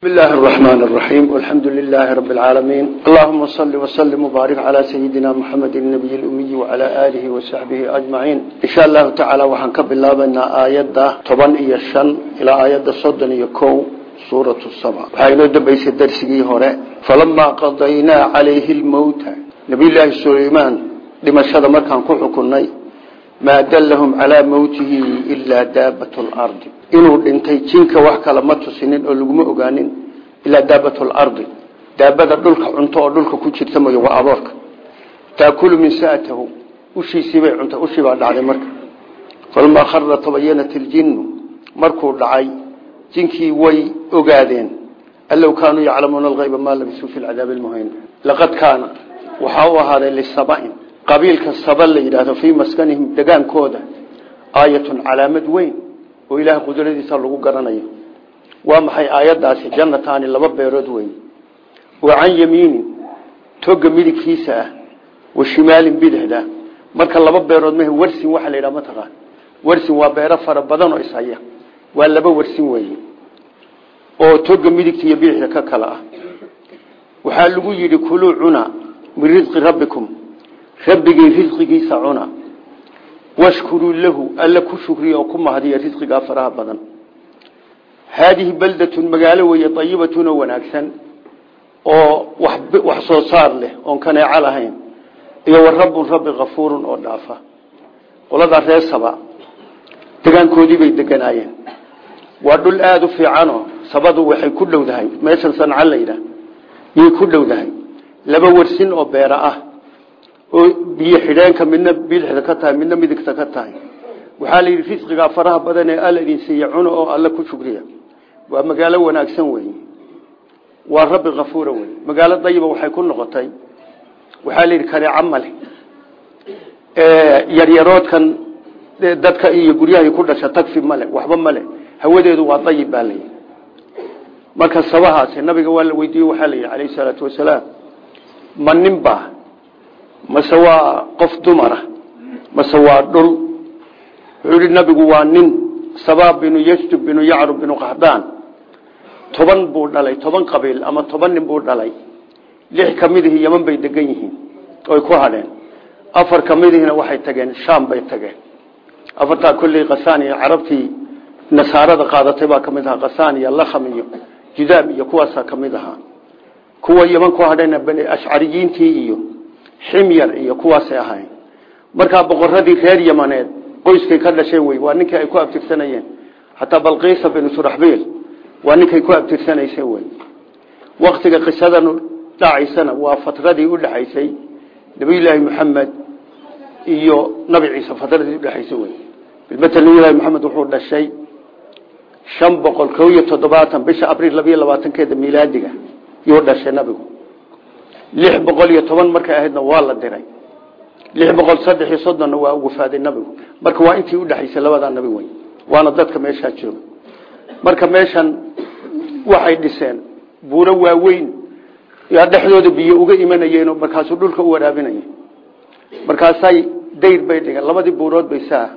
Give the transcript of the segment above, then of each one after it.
بسم الله الرحمن الرحيم والحمد لله رب العالمين اللهم صل وسلم وبارك على سيدنا محمد النبي الأمي وعلى آله وصحبه أجمعين إن شاء الله تعالى وحنك بالله بأن آيات طبعا إيشان إلى آيات صدن يكو سورة السماء وحينو دبيس الدرسي هراء فلما قضينا عليه الموت نبي الله سليمان لما شهد مركان كحكني ما دلهم على موته إلا دابة الأرض inuu dhintay jinka wax kale ma tusinin oo laguma ogaanin ilaa daabatlardi daabada dhulka cunto oo dhulka ku jirta mooy waa aboorka taakulu min saatahu. Ushiisiibay cunta ushiibaa dhacday marka. Falamaa khara tabayanat iljinnu markuu dhacay jinkii way ogaadeen. Allow kaanuu yaclamuuna alhayba maa labisuu fi lcadaabi lmuhin laqad kaana. Waxaa u ahaaday lisabain. Qabiilka saba la yidhaahdo fii maskanihim degaankooda. Aayatun calaamad weyn oo ilaahay qudradiisa lagu garanayo. Waa maxay aayadaasi jannataani laba beerood wey oo can yamiinin toga midigkiisa ah wa shimaalin bidixda. Marka laba beerood mah warsin waxaa la yidhaha mataqaan warsin waa beero fara badan oo ishaya waa laba warsin weeye. Oo toga midigta iyo bidixda ka kale ah. Waxaa lagu yidhi kuluu cuna min risqi rabbikum. Rabbigii risqigiisa cuna washkuruu lahu alla ku shukriya oo ku mahadiya risqigaa faraha badan haadihi baldatun magaalo weeye ayibatun oo wanaagsan oo wax soo saar leh oon kaneeco lahayn iyo wa rabbun rabbi kafuurun oo dhaafa qoladaa ree saba degaankoodii bay deganaayeen waa dhul aada u fiicanoo sabadu waxay ku dhowdahay meeshan sanca layidhaah yay ku dhowdahay laba warsin oo beera ah oo biyo xidheenka midna bidixda ka tahay midna midigta ka tahay. Waxaa la yidhi risqigaa faraha badan ee alla idin siiya oo alla ku shukriya waa magaalo wanaagsan wey waa rabbi kafuura wey magaalo dayiba waxay ku noqotay. Waxaa la yidhi kaneeco male yaryaroodkan dadka iyo guryahay ku dhasha tagfi male waxba male hawadeedu waa dayib baa marka sabahaasi nabiga waa la weydiiyey waxaa la yidhi calayhi salaatu mase waa qof dumara mase waa dhul. Wuxuu nabigu waa nin sabaab binu yasjub binu yacrub binu qahdaan. Toban buu dhalay toban qabiil ama toban nin buu dhalay. Lix ka midihii yaman bay degan yihiin oy ku hadheen. Afar ka midihina waxay tageen shaam bay tageen. Afartaa kolley kasaan iyo carabtii nasaarada qaadatay baa ka mid ahaa kasaan iyo lakham iyo judaam iyo kuwaasaa ka mid ahaa. Kuwa yaman ku hadheen ashcariyiintii iyo ximyar iyo kuwaasay ahayn. Markaa boqoradii reer yamaneed qoyskay ka dhasheen wey waa ninkii ay ku abtirsanayeen. Xataa balqiisa binu suraxbiil waa ninkay ku abtirsanayseen wey waktiga qisadan dhacaysana waa fatradii udhexaysay nabiyulaahi maxamed iyo nabi ciise fatradii udhexaysay wey bilmatel nabiylahi maxamed wuxuu dhashay shan boqol ko iyo toddobaatan bisha abriil labiyo labaatankeeda milaadiga yuu dhashay nabigu lix boqol iyo toban markay ahaydna waa la diray. lix boqol saddex iyo soddonna waa wafaaday nabigu. Marka waa intii udhexaysay labadaa nabi wey waana dadka meeshaa jooga marka meeshan waxay dhiseen buuro waaweyn. Yaa dhexdooda biyo uga imanayeenoo markaasuu dhulka u waraabinaya markaasay dayr bay dhigeen labadii buurood bay saa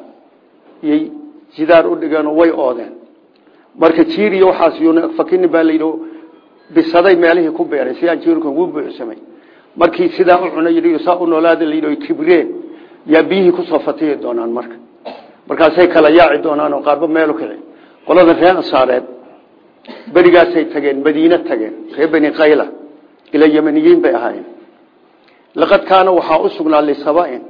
jidaar u dhigeenoo way oodeen. Marka jiiriyo waxaas fakini baa layidhi bisaday meelihii ku beeray si aan jiirku ugu buuxsamay. Markii sidaa u cunay yidhi saa u noolaada la yidhi kibreen. Yaa biyihii ku soo fatihi doonaan marka. Markaasay kala yaaci doonaan oo qaarba meelu kici qolada reer ansaareed berigaasay tageen madiine tageen reer beni qayla ila yemaniyiin bay ahaayeen. Laqad kaana waxaa u sugnaa lisabain.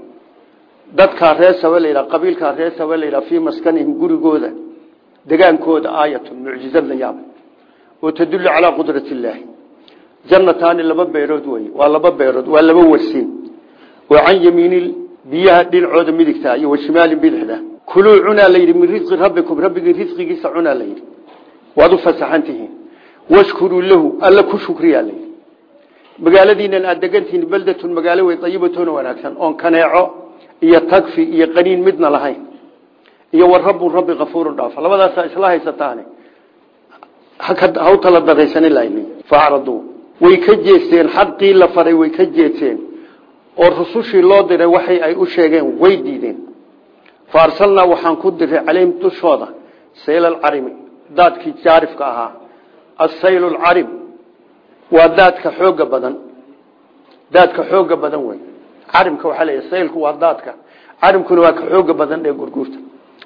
Dadkaa reer saba la yidhaha qabiilkaa reer saba la yidhaha fii maskanihim gurigooda degaankooda aayatun mucjizad la yaaba oo tadullu calaa qudrat illaahi jannataani laba beerood wey waa laba beerood waa laba warsin oo can yamiini biyaha dhinacooda midigta iyo wa shimaalin bidixda. Kuluu cunaa layidhi min risqi rabbikum rabbigii risqigiisa cunaa layidhi waad u fasaxan tihiin. Washkuruu lahu alla ku shukriyaa layidhi magaaladiinan aada degantihiin baldatun magaalo wey ayibatuna wanaagsan oon kaneeco iyo tagfi iyo qaniin midna lahayn. Iyo wa rabbun rabbi kafuurun dhaafa. Labadaasaa isla haysataane haw tala daraysanilahn faacraduu way ka jeesteen xaqii la faray way ka jeesteen. Oo rusushii loo diray waxay ay u sheegeen way diideen. Fa arsalnaa waxaan ku diray caleyhim dushooda seylal carimi daadkii jaarifka ahaa. Asayl lcarim waa daadka xooga badan. Daadka xooga badan wey carimka waxaa leeyahy saylku waa daadka. Carimkuna waa ka xooga badan ee gurguurta.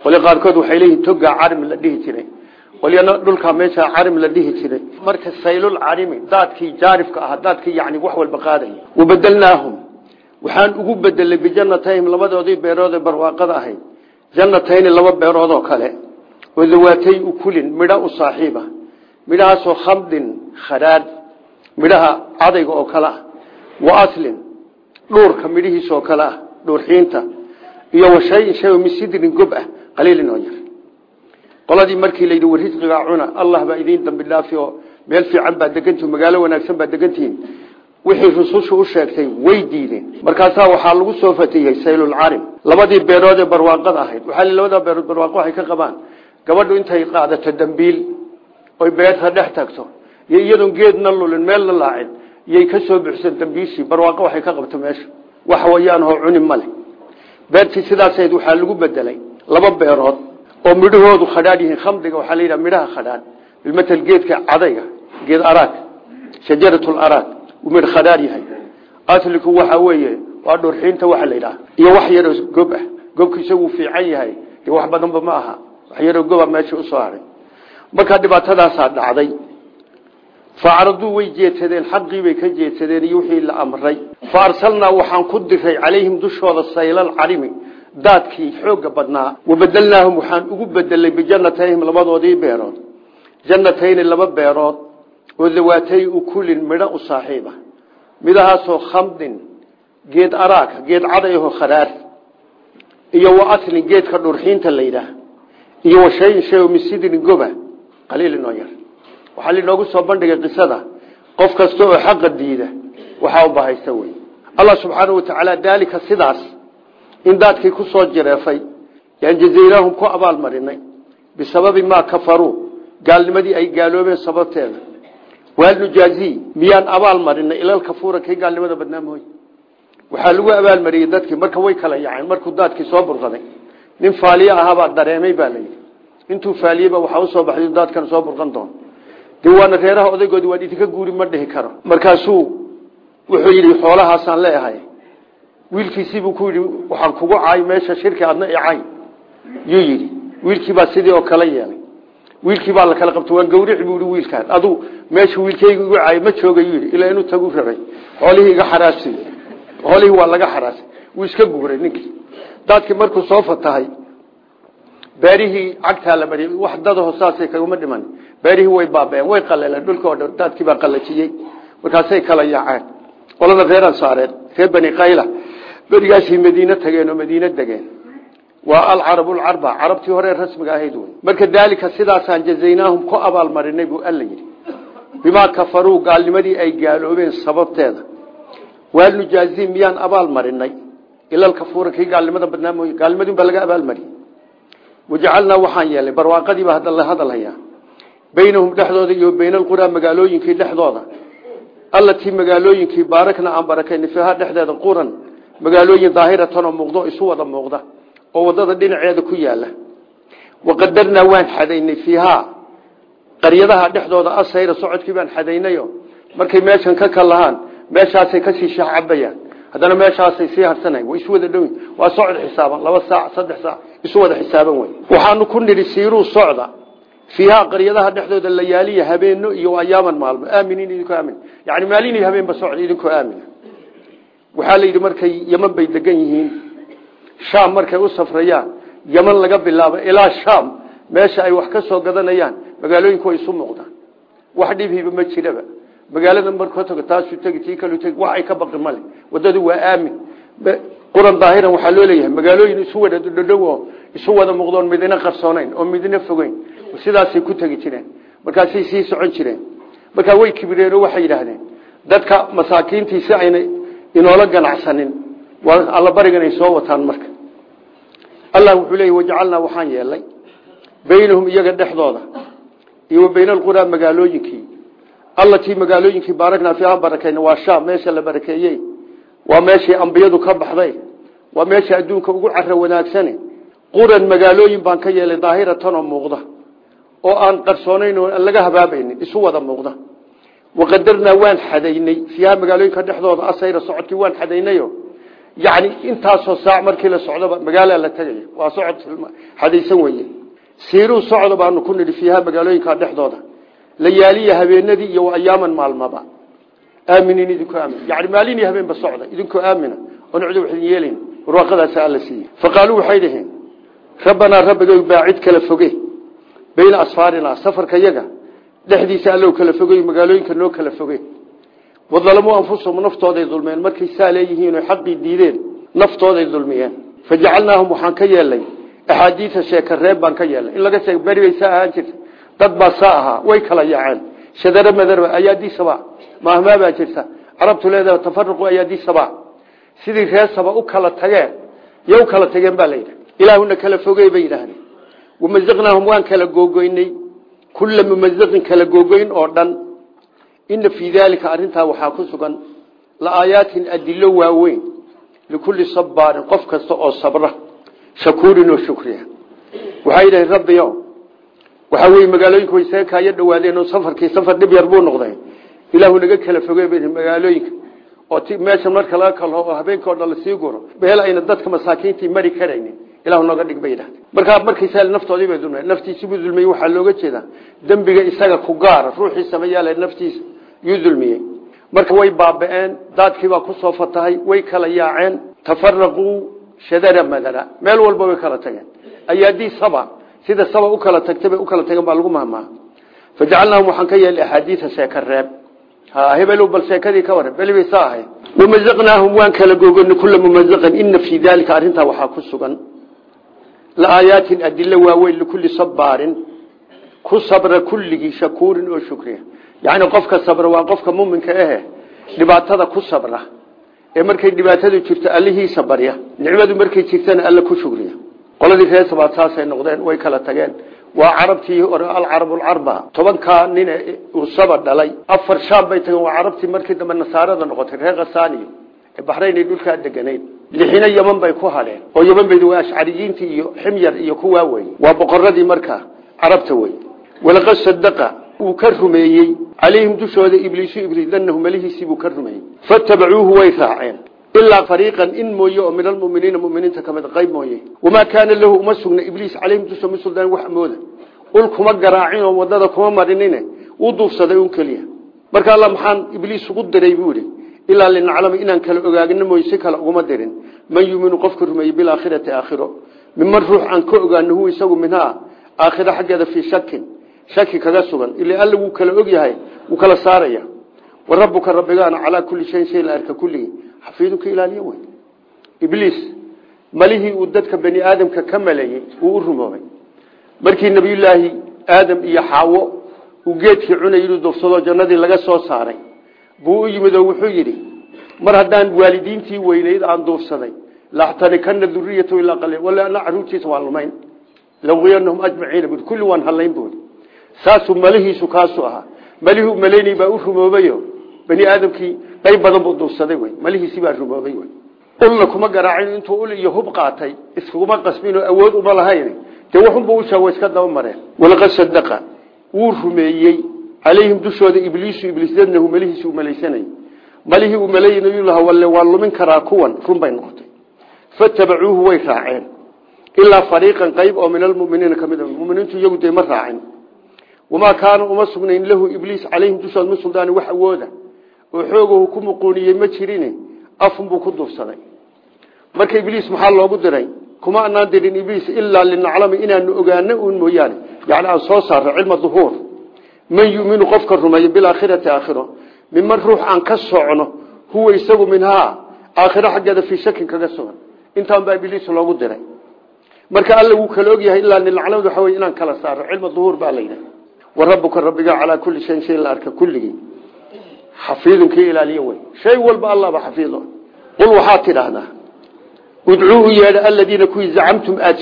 Qoli qaarkood waxay leeyihiin toga carim la dhihi jiray qolyana dhulkaa meesha carim la dhihi jiray. Marka saylulcarimi daadkii jaarifka ahaa daadkii yani wax walba qaadaya wabedelnaahum waxaan ugu bedelay bijanatayhim labadoodii beeroodee barwaaqada ahayd. Janatayni laba beeroodoo kale. Oo dawaatay ukulin midho u saaxiiba. Midhahaasoo khamdin khadhaadh midhaha cadayga oo kale ah. Wa aslin dhuurka midhihiisoo kale ah iyo washayin shay min sidrin gob ah qaliilin oo yar qoladii markii layidhi war risqigaa cuna allah baa idiin dambi meel fiican baa degantihin magaalo wanaagsan baa degantihiin wixii rusushu u sheegtay way diideen. Markaasaa waxaa lagu soo fatiyey saylulcarim labadii beerood ee barwaaqada ahayd. Waxaa labadaa beerood barwaaqo waxay ka qabaan. Gabadhu intay qaadato dambiil oy beerta dhex tagto iyo iyadoon geedna lulin meelna laacin iyay ka soo buxsan dambiishii barwaaqo waxay ka qabto meesha. Wax wayaanhoo cuni male beertii sidaasayd waxaa lagu bedelay laba beerood oo midhahoodu khadhaadh yihiin khamdiga waxaa la yidhaha midhaha khadhaadh bilmatal geedka cadayga geed araag shajaratul araag uu midh khadhaadh yahay. Asliku waxa weeye waa dhurxiinta waxa la yidhaha iyo wax yaroo gob ah gobku isaguu fiican yahay dee wax badanba ma aha wax yaroo goba meesha u soo haray. Markaa dhibaatadaasaa dhacday. Faacraduu way jeedsadeen xaqiibay ka jeedsadeen iyo wixii la amray. Fa waxaan ku diray calayhim dushooda saylal carimi daadkii xooga badnaa. Wabedelnaahum waxaan ugu bedelay bijanatayhim labadoodii beerood. Jannatayni laba beerood oo dawaatay ukulin midho u saaxiiba. Midhahaasoo khamdin geed araaka geed cadayho khadhaar iyo wa aslin geedka dhurxiinta la iyo wa shay min goba qaliilin oo yar. Waxaa linoogu soo bandhigay qisada. Qof kasta oo xaqa diida waxaa u bahaysta wey allah subxaanau watacaala daalika sidaas in daadkii ku soo jireefay yaan jazaynaahum ku abaalmarinay bisababi maa kafaruu gaalnimadii ay gaaloobeen sababteeda waal nujaazi miyaan abaal marinay. Ilal kafuura kii gaalnimada badnaa mooye. Waxaa lagu abaalmariyey dadkii marka way kala yaceen markuu daadkii soo burqaday. Nin faaliye ahaabaa dareemay baa layidhi intuu faaliyeba waxaa u soo baxday daadkan soo burqan dee waana reeraha odaygoodi waan idinka guuri ma dhihi karo. Markaasuu wuxuu yidhi xoolahaasaan leeyahay wiilkiisiibuu ku yidhi waxaan kugu caay meesha shirki adna icay yuu yidhi wiilkiibaa sidii oo kale yeelay. Wiilkiibaa la kala qabta waan gawrici buu yidhi wiilkaan. Aduu meesha wiilkayga igu caay ma jooga yuu ilaa inuu tagu raray xoolihii iga xoolihii waa laga xaraasay wuu iska guuray ninkii. Daadkii markuu soo fatahay beerihii cagtaa la mariyay wax dadaho saasay kaguma dhiman. Beerihii way baabeen way qaleeleen dhulka oo dhan daadkii baa qalajiyey markaasay kala yaaceen. Qolada reer ansaareed reer bani qayla berigaasay madiine tageen oo madiine degeen. Waa alcarabu lcarba carabtii hore rasmiga ahayd wey marka daalika sidaasaan jazaynaahum ku abaalmarinay buu alla yidhi. Bimaa kafaruu gaalnimadii ay gaaloobeen sababteeda. Waal nujaazi miyaan abaal marinay? Ilal kafuura kii gaalnimada badnaa mooye? Gaalnimadin baa laga abaalmariyey wajacalnaa waxaan yeelnay barwaaqadiiba hadda la hadalhayaa baynahum dhexdooda iyo bayna alquraa magaalooyinkii dhexdooda. Allatii magaalooyinkii baarakna aan barakayna fiiha dhexdeeda quran magaalooyin daahiratan oo muuqdo isu wada muuqda oo waddada dhinaceeda ku yaalla waqadarnaa waan xadaynay fiihaa qaryadaha dhexdooda asayra socodkii baan xadaynayo. Markay meeshan ka kalahaan meeshaasay ka sii shax cabayaan haddana meeshaasay sii harsanayn way isu wada dhowin waa socod xisaaban. Laba saac saddex saac isu wada xisaaban wey waxaanu ku nidhi siiruu socda. Fiihaa qaryadaha dhexdooda layaaliya habeeno iyo ayaaman maalmo. Aaminiin idinkoo aamin. Yani maalin iyo habeenba socda idinkoo aamina waxaa la yidhi markay yeman bay degan yihiin. Shaam markay u safrayaan yeman laga bilaabo ilaa shaam meesha ay wax ka soo gadanayaan magaalooyinku way isu muuqdaan. Wax dhibhiba ma jiraba. Magaalada markoo tago taasuu tegi tii kalu tegi wax ay ka baqi male. Wadadu waa aamin. Quran daahiran waxaa loo leeyahay magaalooyin isu wada dhadhow oo isu wada muuqdoon midina qarsoonayn oo midina fogeyn. Sidaasay ku tegi jireen. Markaasay sii socon jireen. Markaa way kibireen waxay yidhaahdeen dadka masaakiintii si ayna inoola ganacsanin. Waa allabarigan ay soo wataan marka. Allah wuxuu leeyah wajacalnaa waxaan yeelnay baynahum iyaga dhexdooda iyo wa bayna alquraa magaalooyinkii. Allatii magaalooyinkii baaraknaa fiiha barakayna waa shaam meesha la barakeeyey waa meeshii ambiyadu ka baxday waa meesha adduunka ugu caro wanaagsane quran magaalooyin baan ka yeelay daahiratan oo muuqda oo aan qarsoonayn oo laga habaabaynin isu wada muuqda waqadarnaa waan xadaynay fiiha magaalooyinka dhexdooda asayra socodkii waan xadaynayo yani intaasoo saac markii la socdoba magaalaa la tegaya waa socod xadaysan weye siiruu socdo baanu ku nidhi fiiha magaalooyinka dhexdooda layaaliya habeenadii iyo ayaaman maalmaba aaminiin idinku aamin yani maalin iyo habeenba socda idinkoo aamina oon cid wax idin yeelayn warwaaqadaasa alla siiyey faqaaluu waxay dhaheen rabbanaa rabbigay baacid kala foge bayna asfaarinaa dhexdiisa allow kala fogey magaalooyinka noo kala foge wadalamuu anfusahum naftooday dulmeen markay saa leeyihiin o xaqii diideen naftooday dulmiyeen. Fajacalnaahum waxaan ka yeelnay. Axaadiia sheeka reeb baan ka yeelnay. In laga sheeg beri bay saa dad baa way kala yaaceen. Shadare madarba ayaadiisaba maahmaabaa jirta. Carabtu leedaha tafaruqu ayaadiisaba sidii reesaba u kala tageen yo u kala tageen baa layidhi ilaahuna kala fogey bay yidhaahdeen. Wamazaqnaahum waan kala googoynay kulla mumazaqin kala googoyn oo dhan. Ina fii daalika arrintaa waxaa ku sugan laaayaatin adilo waaweyn likulli sabaarin qof kasta oo sabra shakuurin oo shukriya waxay yidhaheen rabbiyo waxaa weye magaalooyinku way isaga kaayo dhawaadeen oo safarkii safar dhib yar buu noqday. Ilaahu naga kala fogey bay magaalooyinka. Oo meesha marka laga kalho oo habeenka o dhan la sii guro meel ayna dadka masaakiintii mari karaynin ilahu nooga dhig bay yidhahdeen. Markaa markaysa naftoodii bay dulmeen. Naftiisibuu dulmiyey waxaa looga jeedaa. Dembiga isaga ku gaara ruuxii sameeyaale naftiisa yuu dulmiyey. Marka way baaba-een daadkiibaa ku soo fatahay way kala yaaceen. Tafaraquu shadara madara meel walba way kala tageen. Ayaadii saba sida saba u kala tagtay bay u kala tageen baa lagu mahmaa. Fajacalnaahum waxaan ka yeelay axaadiia sheeka reeb. Hebel bal sheekadii ka waran beli bay saa ahayd. Wamazaqnaahum waan kala googona kula mumazaqan ina fii daalika arrintaa waxaa ku sugan laaayaatin adilo waaweyn likulli sabaarin ku sabra kulligii shakuurin oo shukriya yacni qofka sabra waa qofka muminka ahe dhibaatada ku sabra ee markay dhibaatadu jirto allihiisa barya nicmadu markay jirtana alla ku shukriya qoladii reesabaad saasay noqdeen way kala tageen waa carabtii hore alcarabulcarba tobankaa nin usaba dhalay afar shaam bay tageen waa carabtii markii dambe nasaarada noqotay reer ee baxraynay dhulkaa deganayd lixina yeman bay ku hadheen oo yeman bay waa ashcariyiintii iyo ximyar iyo kuwaa wey waa boqoradii markaa carabta wey walaqad sadaqa wuu ka rumeeyey. Calayhim dushooda ibliisu ibliis danahu malihiisii buu ka rumeeyey. Fatabacuuhu way raaceen. Ilaa fariiqan in mooye oo min almuminiina muminiinta ka mid qayb mooye. Wamaa kaana lahu uma sugna ibliis calayhim dusha suldaan wax mooda. Ul kuma garaacin oo waddada kuma marinine wuu duufsaday un keliya. Marka alla maxaan ibliis ugu diray buu ihi ilaa linaclama inaan kala ogaagno mooye si kale uguma dirin. Man yuminu qofka rumeeyey bilaakhirati aakhiro. Miman ruux aan ka ogaano huwa isagu minhaa aakhiro xaggeeda fii shakin shaki kaga sugan. Ila alla wuu kala og yahay wuu kala saaraya. Wa rabbuka rabbigaana calaa kulli shayin shay la arka kulligii xafiidu ka ilaaliyo wey ibliis malihii uu dadka bani aadamka ka maleeyey wuu u rumoobay. Markii nebiyullaahi aadam iyo xaawo uu geedkii cunay jannadii laga soo saaray buu u yimid oo wuxuu yidhi mar haddaan waalidiintii weynayd aan duufsaday laxtanikana duriyata ilaa qaliil wala ana caruurtiisa waan lumayn. Lawiyanahum ajmaciina bui kulli waan hallayn buui saasuu malihiisu kaasuu ahaa. Malihii u malaynay baa u rumoobayo bani aadamkii qayb badan buu duufsaday wey malihiisii baa rumoobay wey ulna kuma garaacin intuu ul iyo hub qaatay iskuma qasbinoo awood uma lahayn. Dee waxunba ushaa wa iska daba mareen. Walaqad sadaqa wuu rumeeyey calayhim dushooda ibliisu ibliis dadnahu malihiisi u malaysanay malihii uu malaynay laha walle waa lumin karaa kuwan run bay noqotay fatabacuuhu way raaceen ilaa fariiqan qayb oo min almuminiina ka mid muminiintu iyagu dee ma raacin wamaa kaana uma sugnayn lahu ibliis calayhim dushooda min suldaani wax awooda oo xoogahu ku muquuniyey ma jirin afunbuu ku duufsaday marka ibliis maxaa loogu diray kuma anaan dirin ibliis ilaa linaclama inaanu ogaano uun mooyaane yani aan soo saarno cilma duhuur man yuminu qofka rumeeyo bilaakhirati aakhiro miman ruux aan ka socno huwa isagu minhaa aakhiro xaggeeda fii shakin kaga sugan. Intaan baa ibliis loogu diray. Marka alla wuu kala ogyahay ilaa linaclamad waxa wey inaan kala saarno cilma duhuur baa la yidhaha wa rabbuka rabbiga calaa kulli shayin shay la arka kulligii. Xafiidun kii ilaaliyo wey shay walba allaba xafiido. Qul waxaad tidhaahdaa udcuu u yeedha aladiina kuwii zacamtum aada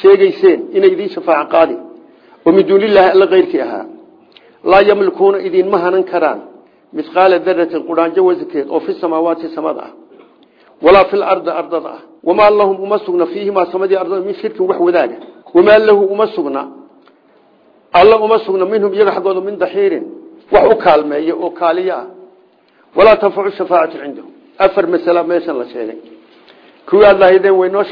sheegeyseen inay idiin shafaaco qaadi. Oo min laa yamlikuuna idiinma hanan karaan. Mihqaala daratin quraanjo wasakeed oo fi samaawaati samada ah. Walaa fi lardi ardada ah. Wamaa lahum uma sugna fiihimaa samadii ardada min shirkin wax wadaaga. Wamaa lahu uma sugna. Alla uma sugna minhum iyaga xaggooda min daxiirin. Wax u kaalmeeya oo kaaliyo ah. Walaa tanfacu shafaacatu cindahum. Afar masala meeshan la sheegay. Kuwii aad lahaydeen way noo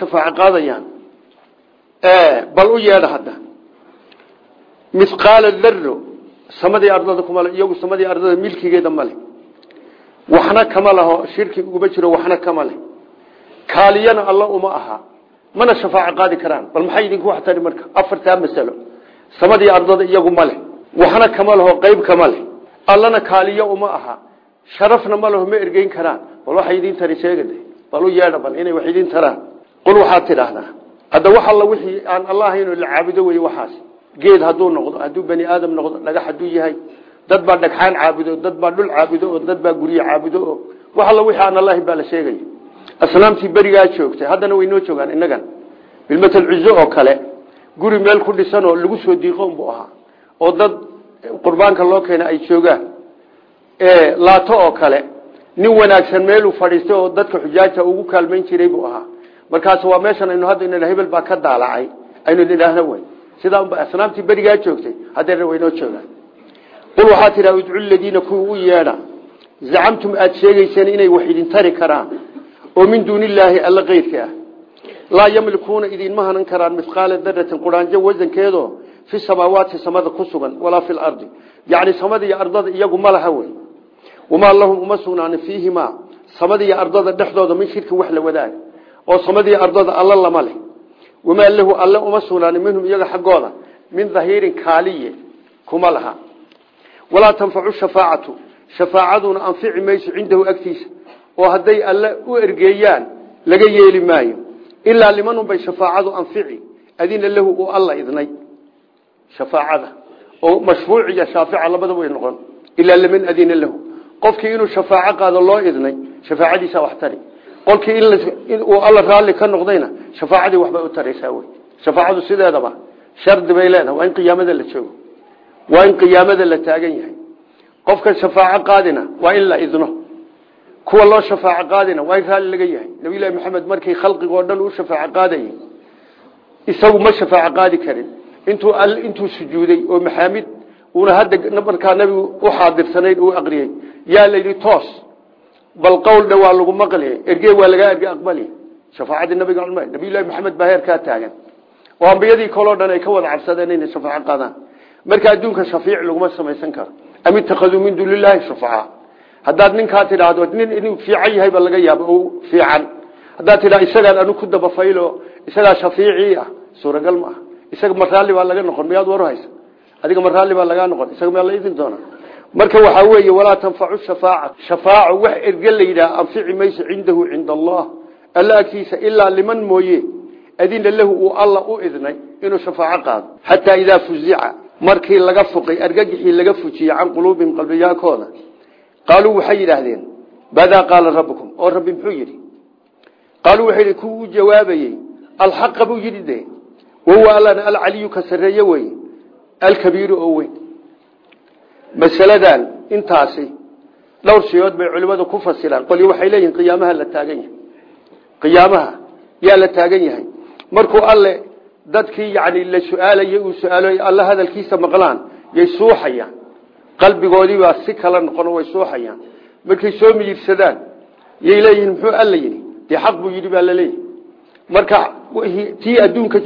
samadii ardada kumale iyagu samadii ardada milkigeeda male waxna kama laho shirki uguma jiro waxna kama kaaliyana alla uma aha. Mana shafaaco qaadi karaan? Bal maxay idinku wax tari marka? Afartaa masalo. Samadii ardada iyagu male waxna kama laho qeyb kama allana kaaliyo uma aha. Sharafna ma laho ma ergeyn karaan. Bal waxay idin tari sheegade bal u yeedha bal inay wax idin taraan. Qul waxaad tidhaahdaa hadda wax alla wixii aan alla ahayn la caabudo wey waxaas geed hadduu noqdo hadduu bani aadam noqdo dhagax hadduu yahay dad baa dhagxaan caabudo dad baa dhul caabudo oo dad baa gurye caabudo oo wax alla wixii aan baa la sheegaya asnaamtii berigaa joogtay haddana way noo joogaan innagan. Bilmatal cuzo oo kale guri meel ku dhisan oo lagu soo diiqo unbuu ahaa oo dad qurbaanka loo keena ay joogaan. Laato oo kale nin wanaagsan meeluu fadhiistay oo dadka xujaajta ugu kaalmayn jiray buu ahaa. Markaas waa meeshan aynu hadda ina hebel baa ka daalacay aynu idhaahno wey sidaa unba asnaamtii berigaa joogtay haddeena waynoo joogaan. Qul waxaa tidhaha udcu ladiina kuwa u yeedha zacamtum aada sheegayseen inay wax idin tari karaan oo min duuni illaahi alla keyrka ah. Laa yamlikuuna idinma hanan karaan mithqaala daratin quraanjo wasankeedo fi samaawaati samada ku sugan walaa fi lardi yacni samada iyo ardada iyagu ma laha wey. Wamaa lahum uma sugnaanin fiihimaa samada iyo ardada dhexdooda min shirkin wax la wadaag oo samadiiyo ardada alla lama leh wamaa lahu alle uma sugnaanin minhum iyaga xaggooda min dahiirin kaaliye kuma laha walaa tanfacu shafaacatu shafaacaduna anfici mayso cindahu agtiisa oo hadday alle u ergeeyaan laga yeeli maayo ilaa limanunbay shafaacadu anfici adina lahu uu alla idnay shafaacada oo mashfuuc iyo shaafica labadaba way noqon ilaa liman adina lahu qofkii inuu shafaaco qaado loo idnay shafaacadiisa wax qolkii in uu alla raalli ka noqdayna shafaacadii waxbay u taraysaa wey. Shafaacadu sideedaba shardi bay leedahay waa in qiyaamada la joogo waa in qiyaamada la taagan yahay. Qofka shafaaco qaadina waa in la idno. Kuwa loo shafaaco qaadina waa in raalli laga yahay. Nabiylahi maxamed markii khalqigoo dhan uu shafaaco qaadayay isagu ma shafaaco qaadi karin. Intuu intuu sujuuday oo maxaamid uuna hadda markaa nabigu u xaadirsanayn uu aqriyey yaa layidhi toos bal qowl dha waa lagu maqli. Erge waa lagaa erge aqbali. Shafaacadii nabiga culma nabiyullahi maxamed baa heerkaa taagan. Oo ambiyadii kaloo dhan ay ka wada cabsadeen inay shafaaco qaadaan. Marka adduunka shafiic laguma samaysan karo. Am ittakhaduu min duuni illaahi shufacaa haddaad ninkaa tidhaahdo nin inuu fiican yahay ba laga yaabo o fiican. Haddaad tidhahdo isagaan anu ku dabafaylo isagaa shafiicii ah suuragal ma ah. Isaga ma raalli baa laga noqon miyaad waru haysa adiga ma raalli baa lagaa noqon isaga miyaa la idin marka waxaa weeye walaa tanfacu shafaaca shafaaco wax erge la yidhaha anfici mayso cindahu cinda allah alla ilaa liman mooye adina lahu uu alla u idnay inuu shafaaco qaado. Xataa idaa fuzica markii laga fuqay argagixii laga fujiyey can quluubihim qalbiyaakooda qaaluu waxay yidhaahdeen badaa qaala rabbukum? Oo rabbi muxuu yidhi qaaluu waxay yidhi kuwa u jawaabayey alxaqa buu yidhi de allana alcaliyu ka sarreeye wey alkabiiru oo weyn masaladan intaasi dhowr shayood bay culimmadu ku fasiraan qolyo waxay leeyihiin qiyaamaha la taagan yahay. Qiyaamaha yaa la taagan yahay. Markuu alle dadkii yani la su'aalay uu su'aalo alla hadalkiisa maqlaan yay suuxayaan qalbigoodii baa si kala noqon way suuxayaan markay soo miyirsadaan yay leeyihiin muxuu alla yidhi? Dee xaq buu yidhi baa laleeyahy marka tii adduunka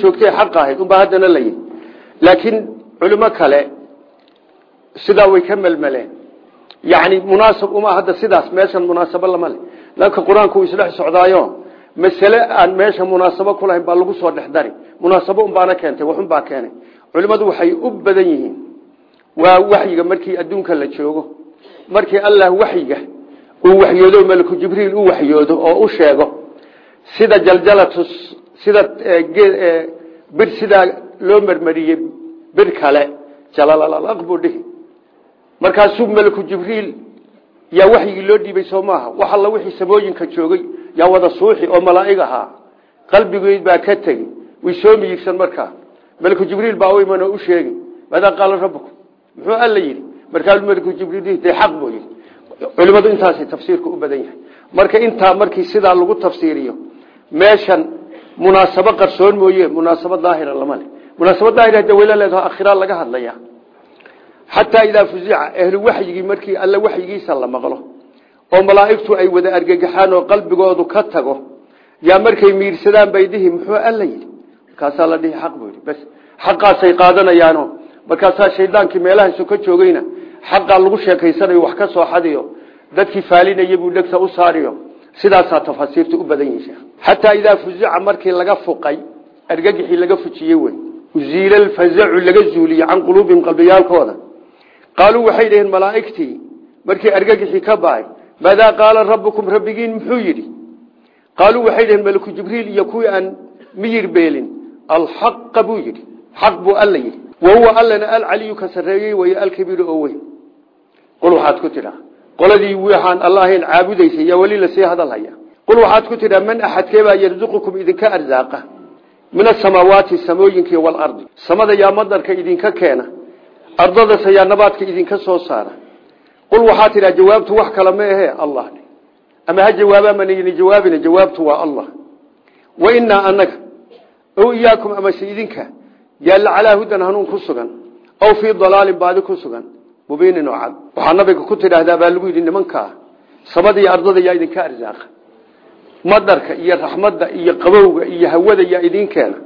la sidaa way ka melmeleen. Yani munaasab uma hadda sidaas meeshan munaasabo lama le lanka qur'aanku isdhex socdaayo masale aan meesha munaasabo ku baa lagu soo dhex dari. Munaasabo unbaana keentay waxunbaa keenay. Culimmadu waxay u badan yihiin. Waa waxyiga markii adduunka la joogo. Markii allah waxyiga uu waxyoodo malaku jibriil u waxyoodo oo u sheego sida jaljalatu sida bir sidaa loo marmariyey bir kale. Jalalaq buu dhihi markaasuu malaku jibriil yaa waxyigii loo dhiibay soo maaha. Wax wixii samooyinka joogay yaa wada suuxi oo malaa'ig ahaa. Qalbigeed baa ka tegi. Way soo miyigsan markaa. Malaku jibriil baa u iman oo u sheegi maadaa qaala rabbukum? Muxuu alla yidhi. Markaasuu malaku jibriil dee xaq buu yidhi. Culimadu intaasay tafsiirka u badan yahay. Marka intaa markii sidaa lagu tafsiiriyo meeshan munaasabo qarsoon mooye munaasabo daahira lama leh. Munaasabadda de wayla leedaho laga hadlaya xataa idaa fuzica ahlu waxyigii markii alle waxyigiisa la maqlo. Oo malaa'igtu ay wada argagaxaan oo qalbigoodu ka tago. Yaa markay miirsadaan bay dhihi muxuu alla yidhi? Markaasaa la dhihi xaq buu yidhi. Bas xaqaasay qaadanayaano markaasaa shaydaankii meelahaasoo ka joogayna xaqaa lagu sheekaysanayo wax ka soo xadiyo dadkii faalinaya buu dhegta u saariyo. Sidaasaa tafaasiirta u badan yihi xataa idaa fuzica markii laga fuqay argagixii laga fujiyey wey uziila alfazacu qaaluu waxay dhaheen malaa'igtii markii argagixii ka baay maadaa qaala rabbukum rabbigiin muxuu yidhi qaaluu waxay dhaheen maliku jibriil iyo kuwii aan miyir beelin alxaqa buu yidhi xaq buu alla yidhi wahuwa allana alcaliyu ka sarreeyey way alkabiiru oo weyn qul waxaad ku tidhaa qoladii waxaan allahayn caabudaysay yaa weli la sii hadal haya qul waxaad ku tidhaa man axadkeebaa yarzuqukum idinka arsaaqa min asamaawaati keena ardadasa yaa nabaadka idinka soo saara. Qul waxaa tidhaa jawaabtu wax kale ma ahee allah ama ha jawaabaa manayni jawaabina jawaabtu waa allah. Wa inaa anaga ow iyaakum amase idinka yaalla calaa hudan hanuun ku sugan aw fii dalaalin baadi ku sugan mubiinin oo cad. Nabiga ku tidhaahdaa baa lagu yidhi nimankaa samada iyo ardada yaa idinka arsaaqa madarka iyo raxmadda iyo qabowga iyo hawada yaa idin keena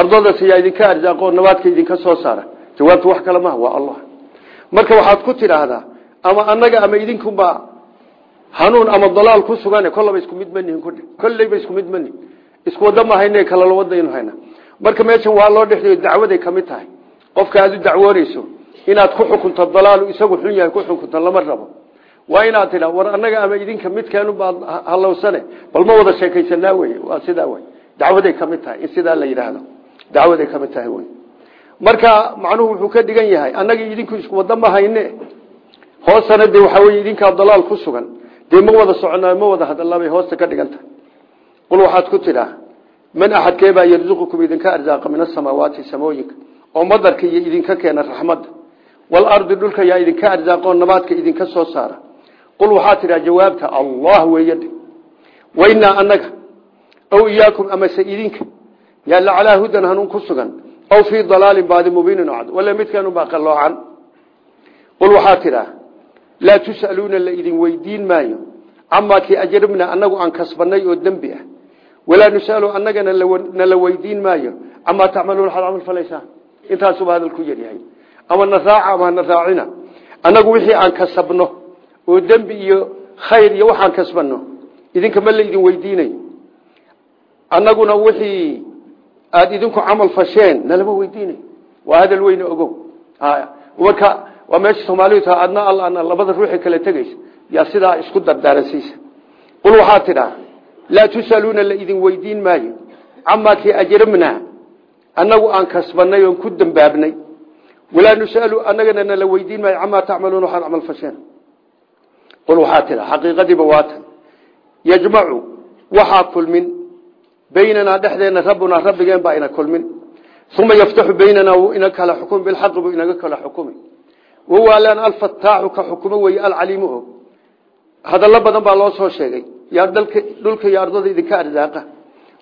ardadaas yaa idinka arsaaqo nabaadka idinka soo saara jawaabtu wax kale maha waa allah. Marka waxaad ku tidhaahdaa ama anaga ama idinkunbaa hanuun ama dalaal ku sugan kollaba isku mid manihin kolleyba isku mid manihin isku wada mahayne kalala wadaynu hayna. Marka meeshan waa loo dhexdeeyo dacwaday ka tahay. Qofka aad u dacwoonayso inaad ku xukunto dalaalu isagu xun yahay ku xukunto lama rabo. Waa inaad tidha war annaga ama idinka midkeenu baad halowsane bal ma wada sheekaysanaa wey waa sidaa wey dacwaday ka tahay sidaa la yidhaahdo. Dacwaday ka tahay wey marka macnuhu wuxuu ka dhigan yahay annagii idinku isku wada ma hayne. Hoosana de waxaa wey idinkaa dalaal ku sugan. Dee ma wada soconaa ma wada hadalabay hoosta ka dhigan qul waxaad ku tidhaa man axadkeebaa yarzuqukum idinka arsaaqa min asamaawaati samooyinka oo madarka iyo idinka keena raxmadda walardi dhulka yaa idinka arsaaqoo nabaadka idinka soo saara. Qul waxaa tidhaa jawaabta allah weeyadhe wainaa annaga ow iyaakum amase idinka yaalla calaa hudan hanuun ku sugan aw fii dalaalin baadi mubiinin oo cad wala midkaanubaa qalloocan qul waxaa tidhaa laa tus'aluuna la idin weydiin maayo camaa kii ajrabna annagu aan kasbanay oo dembi ah walaa nus'alu annagana nala weydiin maayo camaa tacmaluuna waxaad camal falaysaan intaasuba hadal ku yaryahay ama na raaca ama hana raacina annagu wixii aan kasabno oo dembi iyo khayr iyo waxaan kasbanno idinka ma la aada idinku camal fasheen nalama weydiinayo waa hadal weyne ogow. Marka waa meesha soomaalidu taha adna alla ana labada ruuxi kala tegaysa yaa sidaa isku dardaaransiisa. Qul waxaa tidhaa laa tus'aluuna la idin weydiin maayo. Camaa kii ajramnaa annagu aan kasbanay oon ku dambaabnay. Walaa nus'alu annagana nala weydiin maayo. Camaa tacmaluuna waxaad camal fasheen. Qul waxaa tidhaa xaqiiqadiiba waatan yajmacu waxaa kulmin baynanaa dhexdeenna rabbunaa rabbigeen baa ina kulmin uma yaftaxu baynanaa wuu ina kala xukumi bilxaqi buu inaga kala xukumi wahuwa allan alfataaxu ka xukumo weeye alcaliimu og hadallo badan baa loo soo sheegay yaa dhulka iyo ardada idinka arsaaqa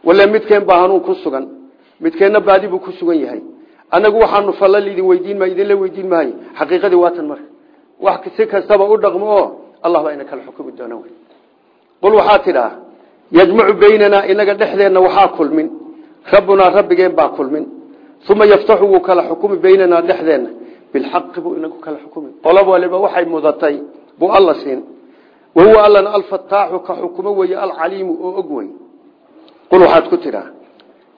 wala midkeen baa hanuun ku sugan midkeenna baadi buu ku sugan yahay annagu waxaanu falla idin weydiin maayo idinla weydiin maayo xaqiiqadii waatan marka wax si kastaba u dhaqmo oo yajmacu baynanaa inaga dhexdeenna waxaa kulmin. Rabbunaa rabbigeen baa kulmin. Uma yaftaxu wuu kala xukumi baynanaa dhexdeenna. Bilxaqi buu inagu kala xukumi. Qolob waliba waxay mudatay. Buu alla siin. Wahuwa allana alfataaxu ka xukumo weeye alcaliimu oo og wey qul waxaad ku tidhaa.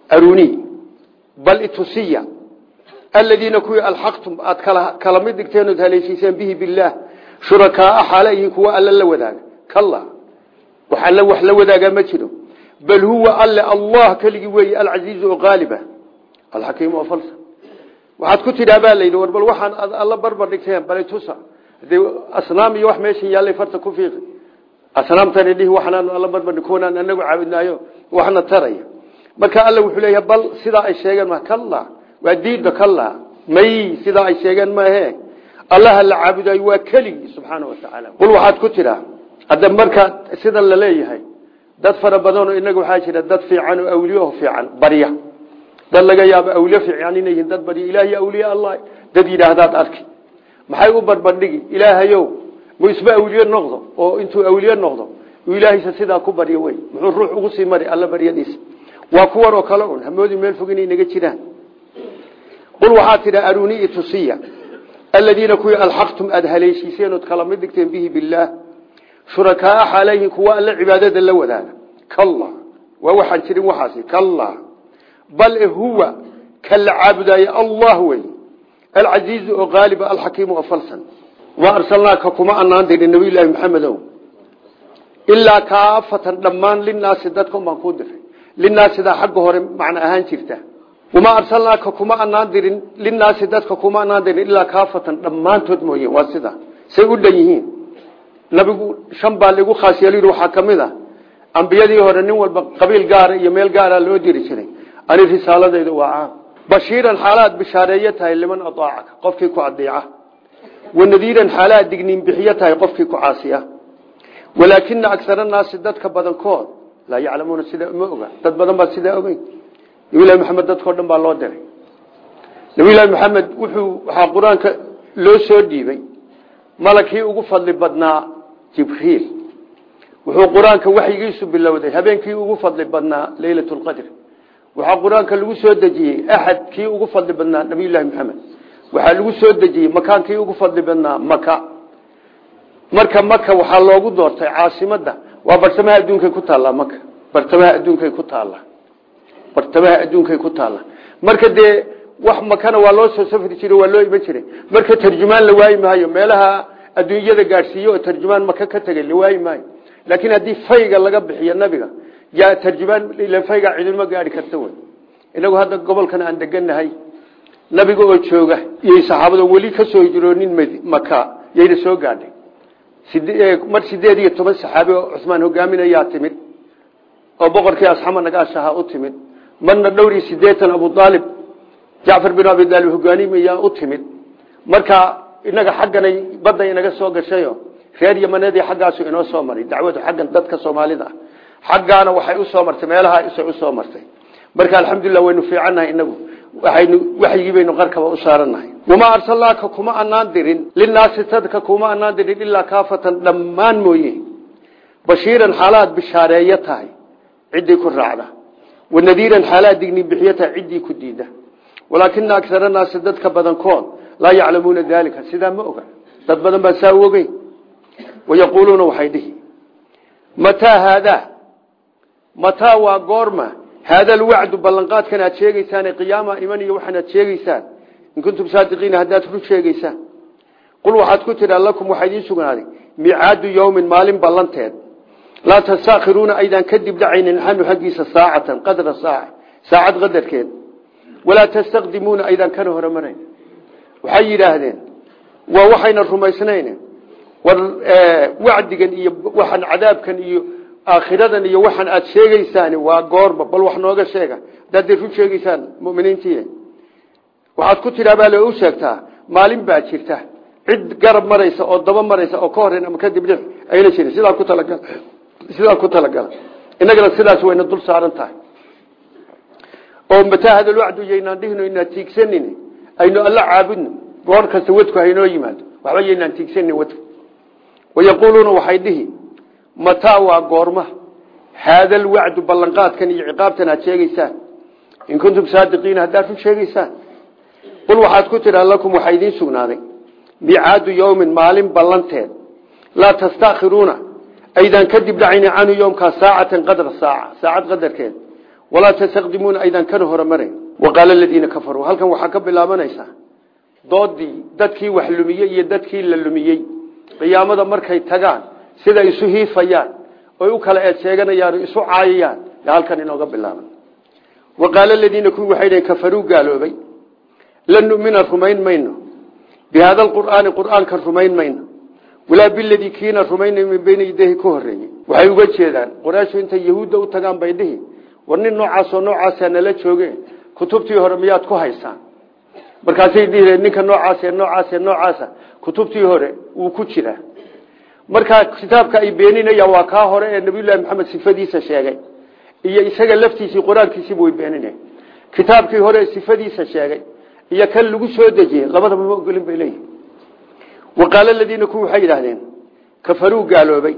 Aruni bal itusiya. Aladiina kuwii alxaqtum aad kala mid dhigteen ood haleeshiiseen bihi kalla wax alla wax la wadaagaa ma jiro. Bal huwa alle allah keligii weeye alcasiizu oo qaaliba alxakiimu oo falsa. Waxaad ku tidhaa baa layidhi war bal waxaan ad alla barbar dhigteen bal itusa hadee asnaam iyo wax meeshan yaallay farta ku fiiqi. Asnaamtani dhihi waxaanaanu alla barbar kuwanaan anagu caabudnaayo waxna taraya marka alla wuxuu leeyahay bal sidaa ay sheegeen ma kalla. Waa diidda kalla. May sidaa ay sheegeen maahe allaha la caabudayo waa keligii subxaana wa tacaala qul waxaad ku tidhaa hadda markaa sidan la leeyahay dad fara badanoo inaga waxaa jira dad fiican oo awliyaho fiican barya dad laga yaabo awliye fiican inay yihiin dad bari ilaahiy awliya allah dad yidhaahdaad arki. Maxay u barbardhigi? Ilaahayow mu isba awliye noqdo? Oo intuu awliye noqdo ilaahaysa sidaa ku baryo wey. Muxuu ruux ugu sii mari alla baryadiisa. Waa kuwan oo kale un hamoodi meel fog inay naga jiraan. Qul waxaa tidha arunii itusiya aladiina kuwii alxaqtum aada haleeshiiseen kala mid dhigteen bihi billaah shurakaaa xaalayhin kuwa alle cibaadada la wadaaga kalla. Waa waxaan jirin waxaasi. Kalla. Bal huwa ka la caabudaaye allah wey. Alcasiizu oo qaaliba alxakiimu oo falsan. Waa arsalnaaka kuma anaan dirin nabiyulaahi maxamedow ilaa kaafatan dhammaan linaasi dadka baan kuu diray. Linaasidaa xagga hore macno ahaan jirta. Wamaa arsalnaaka kuma anaan dirin linaasi dadka kuma anaan dirin ilaa kaafatan dhammaantood mooye nabigu shan baa ligu khaas yeelu waxaa ka mid a ambiyadii hore nin walba qabiil gaara iyo meel gaara loo diri ani risaaladaydu waa bashiiran xaalaad bishaareeye liman aaacaka qofkii ku adeeca. Wanadiiran xaalaad digniin bixiyo qofkii ku caasiya. Walaakina agsara naasi dadka badankood laa yaclamuuna sidaa ma oga. Dad badan baa sidaa ogeyn. Nabilahi maxamed dadkao dhan baa loo diray. Nabilahi maxamed wuxuu waxaa qur'aanka loo soo dhiibay. Malagkii ugu fadli badnaa jibriil. Wuxuu qur'aanka waxyigiisu bilowday. Habeenkii ugu fadli badnaa leylat lqadr waxaa qur'aanka lagu soo dejiyey axad kii ugu fadli badnaa nabiylahi maxamed waxaa lagu soo dejiyey makaankii ugu fadli badnaa maka marka maka waxaa loogu doortay caasimada. Waa bartamaha adduunkay ku taallaa maka bartamaha adduunkay ku taalla. Bartamaha adduunkay ku taalla. Marka dee wax makana waa loo soo adduunyada gaadhsiiye oo tarjumaan maka ka tegay la waayi maayo. Laakiin haddii fayga laga bixiyo nabiga yaa tarjumaan fayga cidilmo gaari karta wey inagu hadda gobolkan aan deganahay nabiga oo jooga iyo saxaabada weli ka soo hijroonin maka yayna soo gaadhay. Mar sideed iyo toban saxaabi oo cusmaan hogaaminayaa timid oo boqorkii asxama nagaashaha u timid. Marna dhowr iyo sideetan abu aalib jacfar bin abi aalib hogaanimayaa u timid. Marka inaga xagganay badda inaga soo gashayo reer yamaneedii xaggaasu inoo soo maray. Dacwadu xaggan dadka soomaalida. Xaggaana waxay u soo martay meelaha isay u soo martay. Marka alxamdulilah waynu fiicannahay inagu waxaynu waxyigii baynu qarkaba u saaranahay wamaa arsalnaaka kuma anaan dirin linaasi dadka kuma anaan dirin ilaa kaafatan dhammaan mooye. Bashiiran xaalaad bishaareeyo tahay ku raacda. Wanadiiran xaalaad digni bixiyo tahay ku diida. Walaakina agsara naasi dadka badankood laa yaclamuuna daalika. Sidaa ma oga dad badan baa saa u ogeyn wayaquuluuna waxay dhihi mataa haadaa mataa waa goorma. Haada alwacdu ballanqaadkan aad sheegeysaan qiyaama iman iyo waxaan aad sheegeysaan in kuntum saadiqiina haddaad run sheegeysaan qul waxaad ku tidhaa lakum waxaa idiin sugnaaday. Micaadu yowmin maalin ballanteed. Laa tastaakhiruuna aydaan kadib dhacaynin xanu xaggiisa saacatan qadra saaca waxay yidhaahdeen waa waxayna rumaysnayn war wacdigan iyo waxaan cadaabkan iyo aakhiradan iyo waxaan aad sheegeysaan waa goorba bal wax nooga sheega. Hadaad run sheegeysaan muminiintii waxaad ku tidhaa baa loo sheegtaa maalin baa jirta. Cid garab maraysa oo daba maraysa oo ka horeyn ama kadib dhix ayna jirin. Sidaa ku talagal sidaa ku talagala innagana sidaas wayna dul saaran tahay. Oo mataa hadal wacdu yaynaan dhihino inaan tiigsanin aynu alla caabudno goor kasta wadku haynoo yimaado. Waxba yaynaan tiigsanin wadku. Wayaquuluuna waxay dhihi mataa waa goorma. Haada alwacdu ballanqaadkan iyo ciqaabtan aad sheegeysaan in kuntum saadiqiina haddaad run sheegeysaan qul waxaad ku tidhaa lakum waxaa idiin sugnaaday. Micaadu yowmin maalin ballanteed. Laa tastakhiruuna aydaan kadib dhacayni canhu yowmkaa saacatan qadra saaca saacad waqaala aladiina kafaruu halkan waxaa ka bilaabanaysaa doodii dadkii wax lumiyey iyo dadkii la lumiyey. Qiyaamada markay tagaan siday isu hiifayaan oy u kala eed sheeganayaan o isu caayayaan yaa halkan inooga bilaaban. Waqaala aladiina kuwii waxay dhaheen kafaruu gaaloobay. Lan numina rumayn mayno. Bi haada alqur'aani qur'aanka rumayn mayno. Walaa biladii kiina rumaynay min bayna yadayhi ka horeeyey waxay uga jeedaan qoraashu intay yahuudda u tagaan bay dhihi war nin noocaasoo noocaasaa nala jooge kutubtii hore miyaad ku haysaan. Markaasay dhihi ninka noocaas noocaas noocaasa kutubtii hore wuu ku jiraa. Markaa kitaabka ay beeninayaan waa kaa hore ee nabiyullahi maxamed sifadiisa sheegay. Iyo isaga laftiisii qur'aankiisiiba way beeninaya kitaabkii hore sifadiisa sheegay. Iyo kan lagu soo dejiyey labadaba ma ogolin bay leeyihiin wa qaala aladiina kuwi waxay yidhaahdeen kafaruu gaaloobay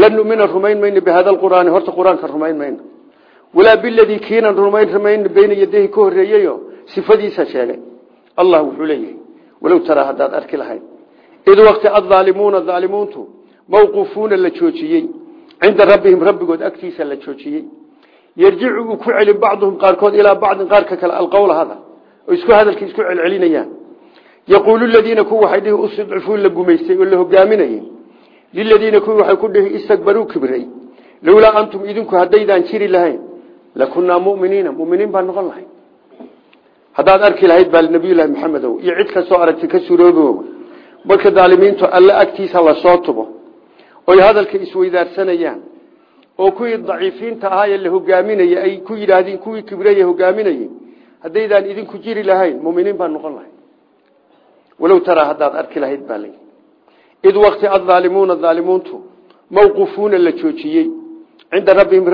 lan numina rumayn mayno bihada lqur'aani horta qur'aanka rumayn mayno walaa biladii kiinan rumayn rumayno beyna yadehi ka horreeyeyo sifadiisa sheegay. Allah wuxuu leeyahay walow taraa haddaad arki lahayd. Id waqti addaalimuuna daalimuuntu mawquufuuna la joojiyey. Cinda rabbihim rabbigood agtiisa la joojiyey. Yarjicu uu ku celin bacduhum qaarkood ilaa bacdin qaarka kale alqowla hada. Oo isku hadalkii isku celcelinayaan. Yaquulu ladiina kuwa waxay dhihi ustudcifuu la gumaystay oo la hogaaminayey liladiina kuwii waxay ku dhihi jiri lakunaa muminiina muminiin baan noqon lahay haddaad arki lahayd baa nabiyullaahi maxamedow iyo cid kastoo aragti ka suroobo marka daalimiintu alle agtiisa la soo tubo oy hadalka isweydaarsanayaan oo kuwii daciifiinta ahaa ee la hogaaminayey ay ku yidhaahdeen kuwii kibreye hogaaminayey haddaydaan idinku jiri lahayn muminiin baan noqon lahay walow taraa haddaad arki lahayd baa lay id wakti addaalimuuna daalimuuntu mawquufuuna la joojiyey cinda rabbihim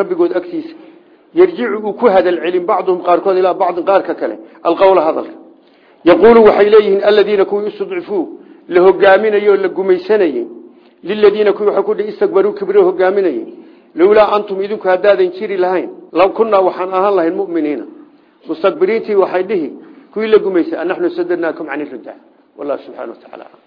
yarjicu uu ku hadal celin bacduhum qaarkood ilaa bacdin qaarka kale. Alqowla hadalka. Yaquulu waxay leeyihiin aladiina kuwii istudcifuu la hogaaminayey oo la gumaysanayey liladiina kuwii waxa kudhi istakbaruu kibri hogaaminayey lowlaa antum idinku haddaadan jiri lahayn. Law kunnaa waxaan ahaan lahayn muminiina. Mustakbiriintii waxay dhihi kuwii la gumaysay anaxnu sadarnaakum can irida wallahu subxana